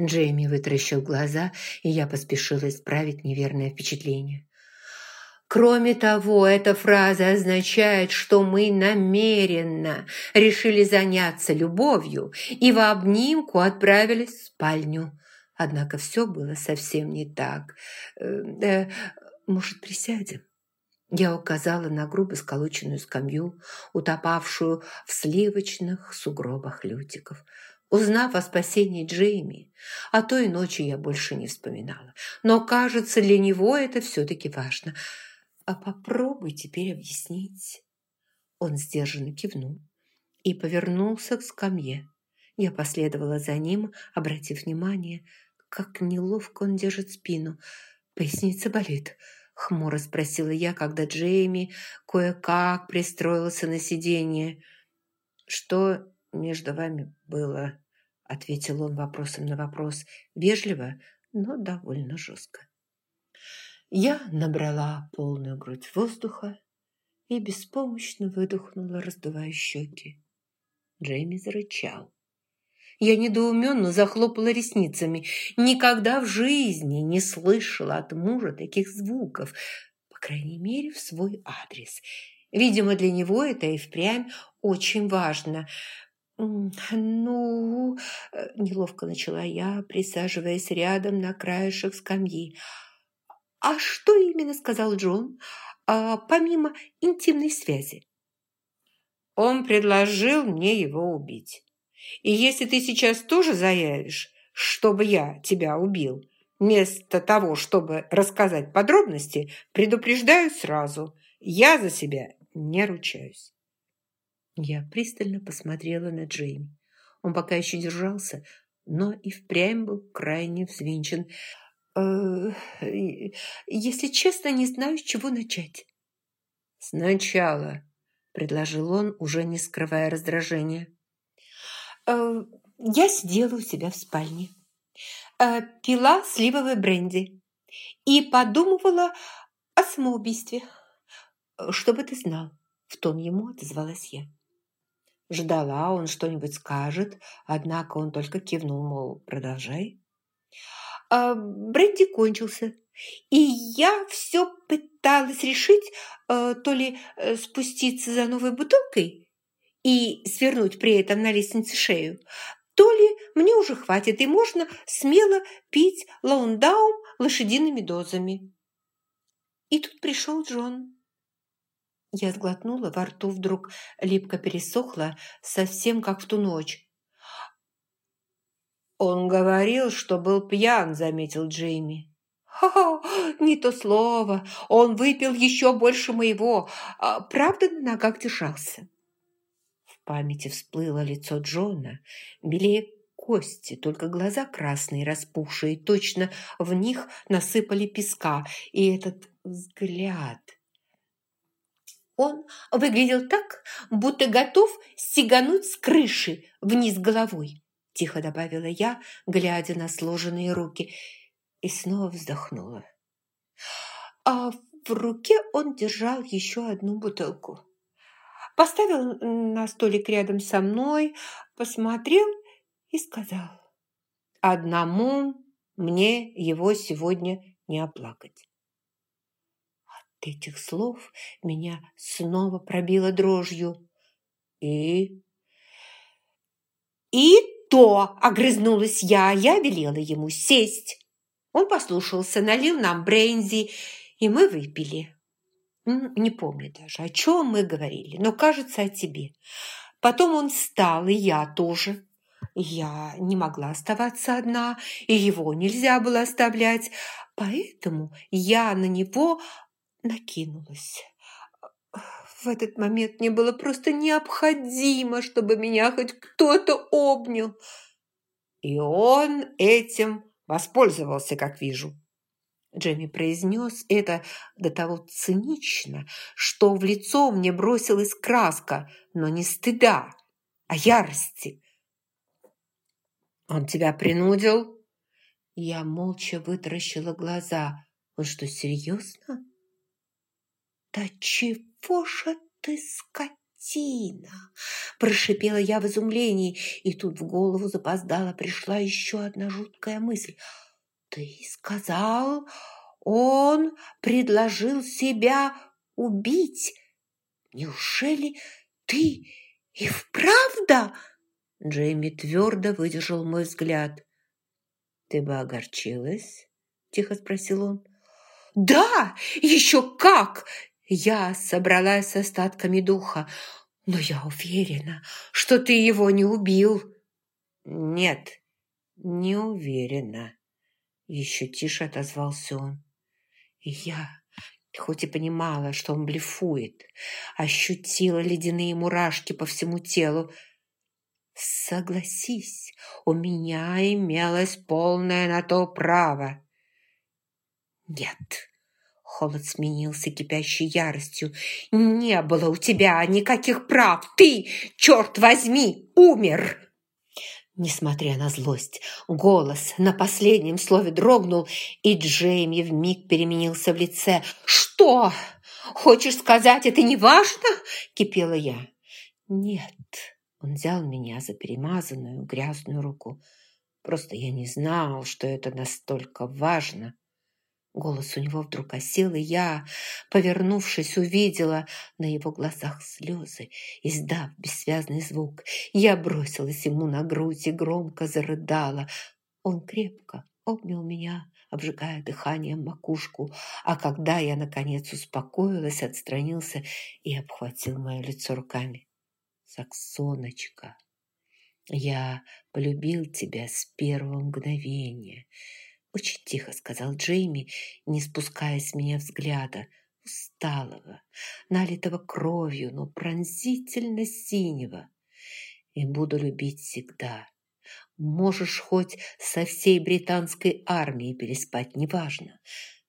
Джейми вытаращил глаза, и я поспешила исправить неверное впечатление. Кроме того, эта фраза означает, что мы намеренно решили заняться любовью и в обнимку отправились в спальню. Однако все было совсем не так. Э, э, может, присядем? Я указала на грубо сколоченную скамью, утопавшую в сливочных сугробах лютиков. Узнав о спасении Джейми, о той ночи я больше не вспоминала. Но, кажется, для него это все-таки важно – а попробуй теперь объяснить. Он сдержанно кивнул и повернулся к скамье. Я последовала за ним, обратив внимание, как неловко он держит спину. «Поясница болит», — хмуро спросила я, когда Джейми кое-как пристроился на сиденье. «Что между вами было?» — ответил он вопросом на вопрос, вежливо, но довольно жестко. Я набрала полную грудь воздуха и беспомощно выдохнула, раздувая щеки. Джейми зарычал. Я недоуменно захлопала ресницами. Никогда в жизни не слышала от мужа таких звуков, по крайней мере, в свой адрес. Видимо, для него это и впрямь очень важно. «Ну...» – неловко начала я, присаживаясь рядом на краешек скамьи – «А что именно сказал Джон, а, помимо интимной связи?» «Он предложил мне его убить. И если ты сейчас тоже заявишь, чтобы я тебя убил, вместо того, чтобы рассказать подробности, предупреждаю сразу, я за себя не ручаюсь». Я пристально посмотрела на Джейми. Он пока еще держался, но и впрямь был крайне взвинчен – Э, если честно, не знаю, с чего начать. Сначала, предложил он, уже не скрывая раздражения. Э, я сидела у себя в спальне, э, пила сливовое бренди и подумывала о самоубийстве. Чтобы ты знал, в том ему отозвалась я. Ждала, он что-нибудь скажет, однако он только кивнул, мол, продолжай а, бренди кончился. И я все пыталась решить, а, то ли э, спуститься за новой бутылкой и свернуть при этом на лестнице шею, то ли мне уже хватит, и можно смело пить лаундаум лошадиными дозами. И тут пришел Джон. Я сглотнула, во рту вдруг липко пересохла, совсем как в ту ночь. «Он говорил, что был пьян», – заметил Джейми. «Ха-ха, не то слово. Он выпил еще больше моего. А, правда, на ногах держался?» В памяти всплыло лицо Джона, белее кости, только глаза красные, распухшие, точно в них насыпали песка, и этот взгляд. Он выглядел так, будто готов стегануть с крыши вниз головой тихо добавила я, глядя на сложенные руки, и снова вздохнула. А в руке он держал еще одну бутылку. Поставил на столик рядом со мной, посмотрел и сказал, «Одному мне его сегодня не оплакать». Этих слов меня снова пробило дрожью. «И?» «И «Что?» – огрызнулась я. Я велела ему сесть. Он послушался, налил нам брензи, и мы выпили. Не помню даже, о чем мы говорили, но, кажется, о тебе. Потом он встал, и я тоже. Я не могла оставаться одна, и его нельзя было оставлять, поэтому я на него накинулась. В этот момент мне было просто необходимо, чтобы меня хоть кто-то обнял. И он этим воспользовался, как вижу. Джемми произнес это до того цинично, что в лицо мне бросилась краска, но не стыда, а ярости. «Он тебя принудил?» Я молча вытаращила глаза. «Он что, серьезно?» «Да чего же ты скотина?» картина!» – прошипела я в изумлении, и тут в голову запоздала пришла еще одна жуткая мысль. «Ты сказал, он предложил себя убить? Неужели ты и вправду?» Джейми твердо выдержал мой взгляд. «Ты бы огорчилась?» – тихо спросил он. «Да, еще как!» Я собралась с остатками духа. «Но я уверена, что ты его не убил». «Нет, не уверена», – еще тише отозвался он. Я, хоть и понимала, что он блефует, ощутила ледяные мурашки по всему телу. «Согласись, у меня имелось полное на то право». «Нет», Холод сменился кипящей яростью. «Не было у тебя никаких прав! Ты, черт возьми, умер!» Несмотря на злость, голос на последнем слове дрогнул, и Джейми вмиг переменился в лице. «Что? Хочешь сказать, это не важно?» – кипела я. «Нет». Он взял меня за перемазанную грязную руку. Просто я не знал, что это настолько важно. Голос у него вдруг осел, и я, повернувшись, увидела на его глазах слезы. Издав бессвязный звук, я бросилась ему на грудь и громко зарыдала. Он крепко обнял меня, обжигая дыханием макушку, а когда я, наконец, успокоилась, отстранился и обхватил мое лицо руками. «Саксоночка, я полюбил тебя с первого мгновения». Очень тихо сказал Джейми, не спуская с меня взгляда, усталого, налитого кровью, но пронзительно синего. И буду любить всегда. Можешь хоть со всей британской армией переспать, неважно.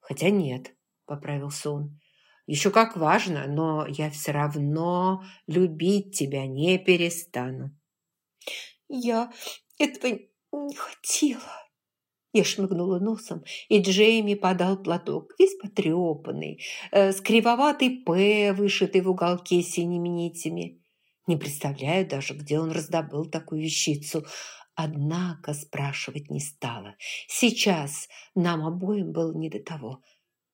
Хотя нет, поправился он. Еще как важно, но я все равно любить тебя не перестану. Я этого не хотела, я шмыгнула носом, и Джейми подал платок, весь потрепанный, э, с кривоватой «П», вышитый в уголке синими нитями. Не представляю даже, где он раздобыл такую вещицу. Однако спрашивать не стала. Сейчас нам обоим было не до того.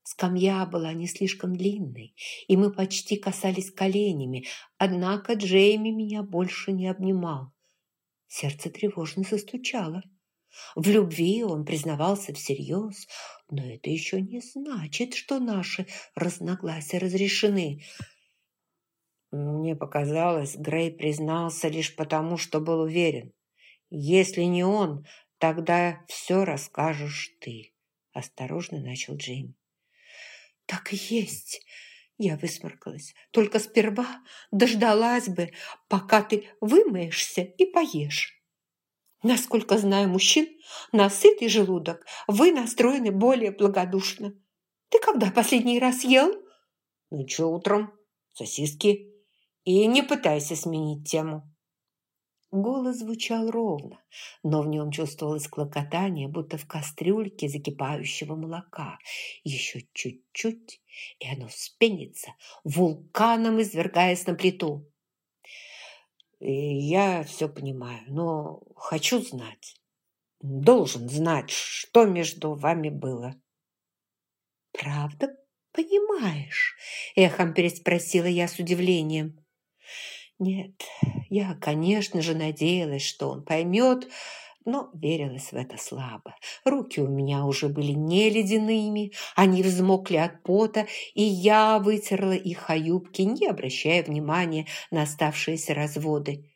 Скамья была не слишком длинной, и мы почти касались коленями, однако Джейми меня больше не обнимал. Сердце тревожно застучало. В любви он признавался всерьез, но это еще не значит, что наши разногласия разрешены. Мне показалось, Грей признался лишь потому, что был уверен. Если не он, тогда все расскажешь ты. Осторожно начал Джейми. Так и есть. Я высморкалась. Только сперва дождалась бы, пока ты вымоешься и поешь. Насколько знаю мужчин, на сытый желудок вы настроены более благодушно. Ты когда последний раз ел? Ничего утром. Сосиски. И не пытайся сменить тему. Голос звучал ровно, но в нем чувствовалось клокотание, будто в кастрюльке закипающего молока. Еще чуть-чуть, и оно вспенится, вулканом извергаясь на плиту. Я все понимаю, но хочу знать. Должен знать, что между вами было. Правда понимаешь? Эхом переспросила я с удивлением. Нет, я, конечно же, надеялась, что он поймет, но верилась в это слабо. Руки у меня уже были не ледяными, они взмокли от пота, и я вытерла их о юбки, не обращая внимания на оставшиеся разводы.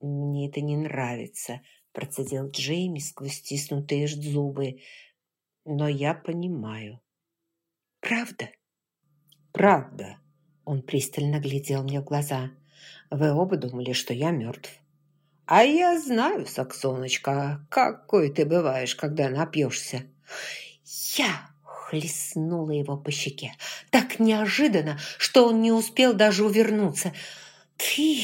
«Мне это не нравится», – процедил Джейми сквозь стиснутые зубы. «Но я понимаю». «Правда?» «Правда», – он пристально глядел мне в глаза. «Вы оба думали, что я мертв». «А я знаю, Саксоночка, какой ты бываешь, когда напьешься». «Я!» – хлестнула его по щеке. Так неожиданно, что он не успел даже увернуться. «Ты!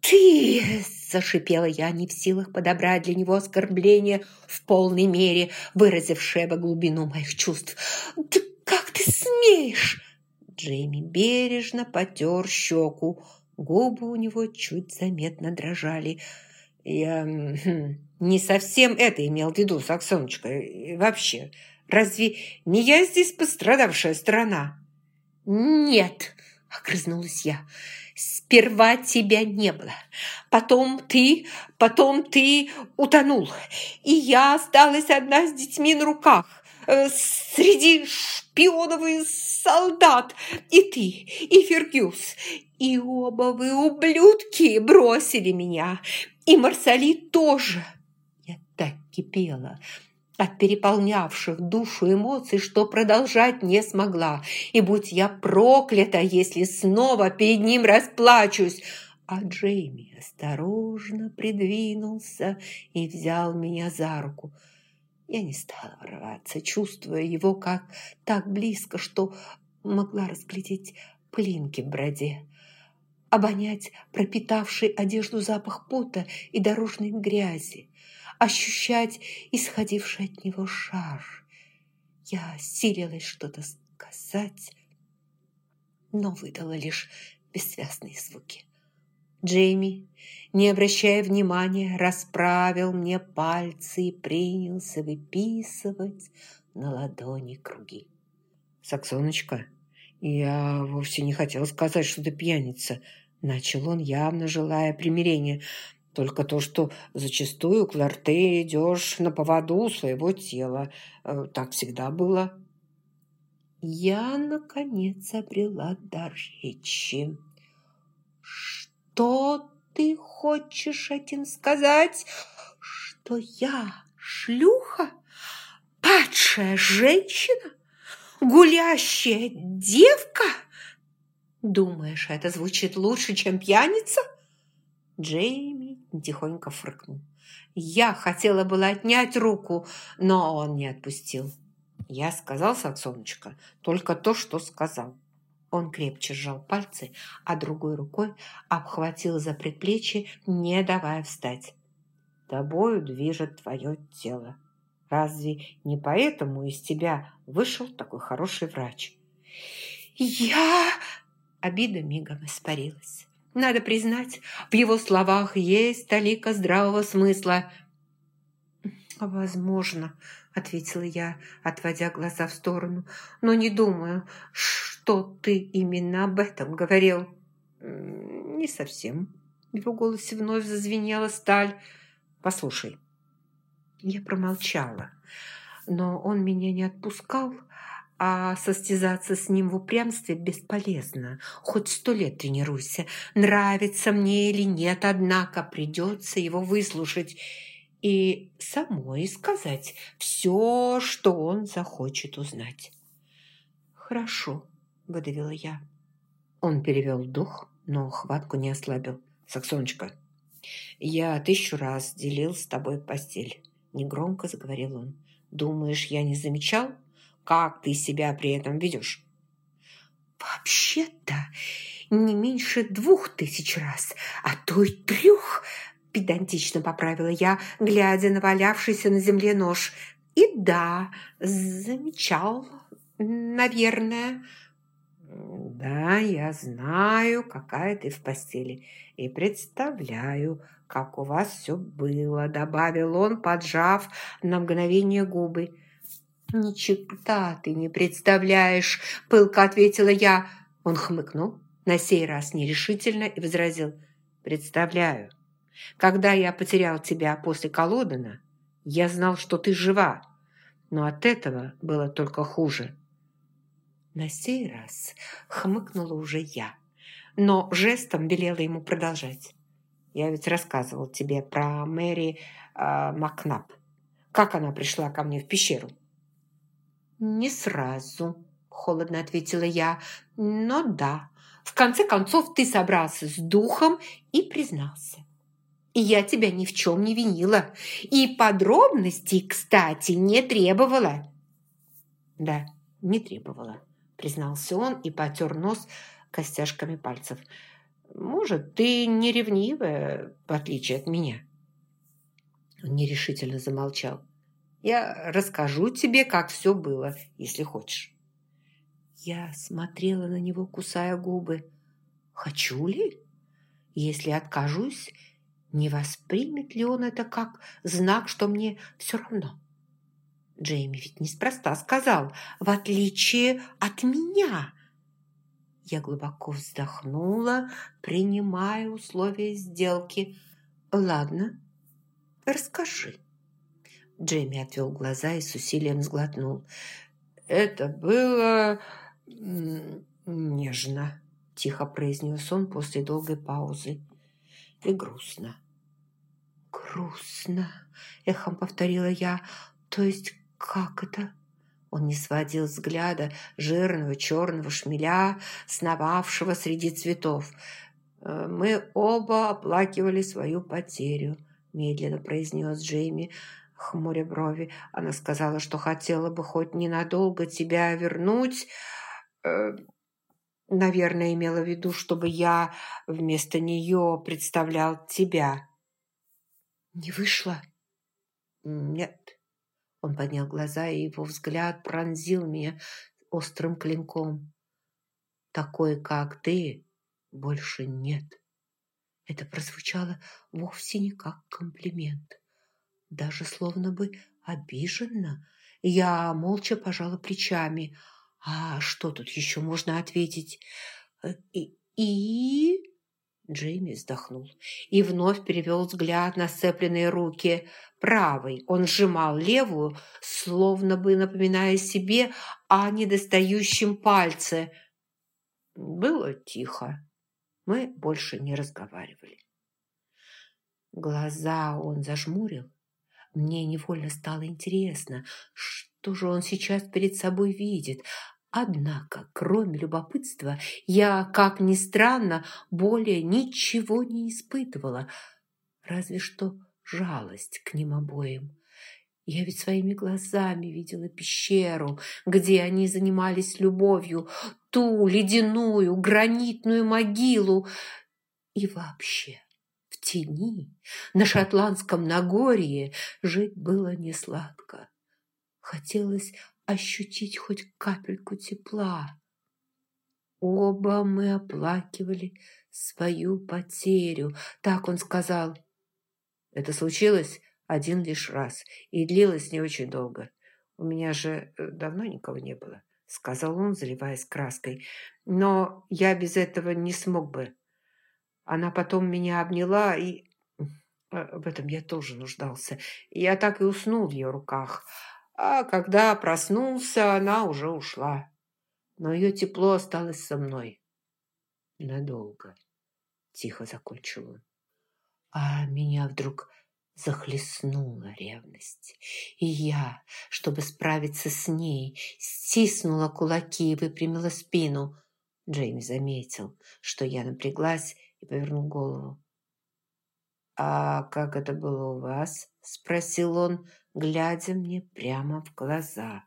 Ты!» – зашипела я, не в силах подобрать для него оскорбление в полной мере, выразившее бы глубину моих чувств. «Да как ты смеешь?» Джейми бережно потер щеку Губы у него чуть заметно дрожали. Я хм, не совсем это имел в виду, Саксоночка. И вообще, разве не я здесь пострадавшая сторона? Нет, огрызнулась я. Сперва тебя не было. Потом ты, потом ты утонул. И я осталась одна с детьми на руках. Э, среди шпионов и солдат. И ты, и Фергюс. И оба вы, ублюдки, бросили меня. И Марсали тоже. Я так кипела от переполнявших душу эмоций, что продолжать не смогла. И будь я проклята, если снова перед ним расплачусь. А Джейми осторожно придвинулся и взял меня за руку. Я не стала рваться, чувствуя его как так близко, что могла разглядеть пылинки в броде, обонять пропитавший одежду запах пота и дорожной грязи, ощущать исходивший от него шар. Я силилась что-то сказать, но выдала лишь бессвязные звуки. Джейми, не обращая внимания, расправил мне пальцы и принялся выписывать на ладони круги. «Саксоночка, я вовсе не хотел сказать, что ты пьяница», начал он, явно желая примирения. «Только то, что зачастую, Клэр, ты идешь на поводу своего тела. Э, так всегда было». Я, наконец, обрела дар речи. Что ты хочешь этим сказать? Что я шлюха? Падшая женщина? Гулящая девка? Думаешь, это звучит лучше, чем пьяница? Джейми тихонько фрыкнул. Я хотела было отнять руку, но он не отпустил. Я сказал, Саксоночка, только то, что сказал. Он крепче сжал пальцы, а другой рукой обхватил за предплечье, не давая встать. «Тобою движет твое тело. Разве не поэтому из тебя вышел такой хороший врач?» «Я...» Обида мигом испарилась. Надо признать, в его словах есть толика здравого смысла. «Возможно», — ответила я, отводя глаза в сторону, «но не думаю, ты именно об этом говорил». «Не совсем». Его голосе вновь зазвенела сталь. «Послушай». Я промолчала, но он меня не отпускал, а состязаться с ним в упрямстве бесполезно. Хоть сто лет тренируйся. Нравится мне или нет, однако придется его выслушать и самой сказать все, что он захочет узнать. «Хорошо», – выдавила я. Он перевел дух, но хватку не ослабил. «Саксоночка, я тысячу раз делил с тобой постель», – негромко заговорил он. «Думаешь, я не замечал, как ты себя при этом ведешь?» «Вообще-то не меньше двух тысяч раз, а то и трех», педантично поправила я, глядя на валявшийся на земле нож. И да, замечал, наверное. Да, я знаю, какая ты в постели, и представляю, как у вас все было, добавил он, поджав на мгновение губы. «Ни черта ты не представляешь!» – пылко ответила я. Он хмыкнул, на сей раз нерешительно, и возразил. «Представляю. Когда я потерял тебя после Колодана, я знал, что ты жива, но от этого было только хуже». На сей раз хмыкнула уже я, но жестом велела ему продолжать. «Я ведь рассказывал тебе про Мэри э, Макнап. Как она пришла ко мне в пещеру?» «Не сразу», – холодно ответила я. «Но да, в конце концов ты собрался с духом и признался. И я тебя ни в чем не винила. И подробностей, кстати, не требовала». «Да, не требовала», – признался он и потер нос костяшками пальцев. «Может, ты не ревнивая, в отличие от меня?» Он нерешительно замолчал. Я расскажу тебе, как все было, если хочешь». Я смотрела на него, кусая губы. «Хочу ли?» Если откажусь, не воспримет ли он это как знак, что мне все равно? Джейми ведь неспроста сказал, в отличие от меня. Я глубоко вздохнула, принимая условия сделки. Ладно, расскажи. Джейми отвел глаза и с усилием сглотнул. Это было нежно, тихо произнес он после долгой паузы. И грустно. «Грустно!» – эхом повторила я. «То есть как это?» Он не сводил взгляда жирного черного шмеля, сновавшего среди цветов. «Э, «Мы оба оплакивали свою потерю», – медленно произнес Джейми, хмуря брови. Она сказала, что хотела бы хоть ненадолго тебя вернуть. Э, наверное, имела в виду, чтобы я вместо нее представлял тебя. «Не вышло?» «Нет». Он поднял глаза, и его взгляд пронзил меня острым клинком. «Такой, как ты, больше нет». Это прозвучало вовсе не как комплимент, даже словно бы обиженно. Я молча пожала плечами. «А что тут еще можно ответить?» «И...», и... Джейми вздохнул и вновь перевел взгляд на сцепленные руки. Правый он сжимал левую, словно бы напоминая себе о недостающем пальце. Было тихо. Мы больше не разговаривали. Глаза он зажмурил. Мне невольно стало интересно, что же он сейчас перед собой видит. Однако, кроме любопытства, я, как ни странно, более ничего не испытывала, разве что жалость к ним обоим. Я ведь своими глазами видела пещеру, где они занимались любовью, ту ледяную гранитную могилу. И вообще, в тени, на шотландском Нагорье жить было несладко. Хотелось ощутить хоть капельку тепла. Оба мы оплакивали свою потерю, так он сказал. Это случилось один лишь раз и длилось не очень долго. У меня же э, давно никого не было, сказал он, заливаясь краской. Но я без этого не смог бы. Она потом меня обняла, и э, в этом я тоже нуждался. Я так и уснул в ее руках. А когда проснулся, она уже ушла. Но ее тепло осталось со мной. Надолго. Тихо закончил он. А меня вдруг захлестнула ревность. И я, чтобы справиться с ней, стиснула кулаки и выпрямила спину. Джейми заметил, что я напряглась и повернул голову. «А как это было у вас?» – спросил он, глядя мне прямо в глаза.